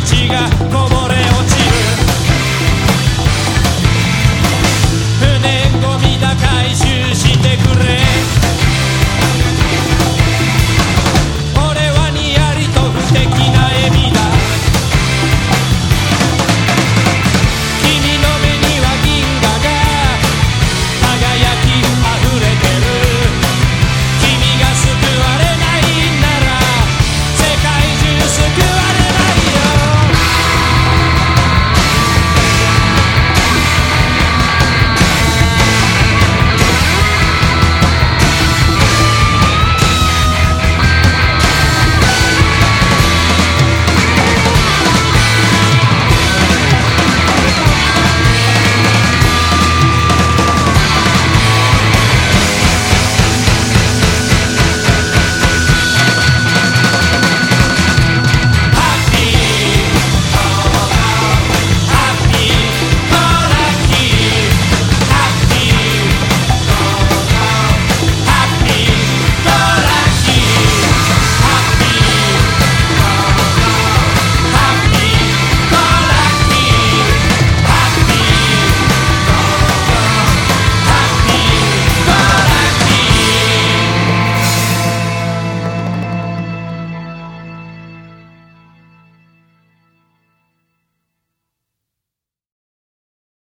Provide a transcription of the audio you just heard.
口がこぼれ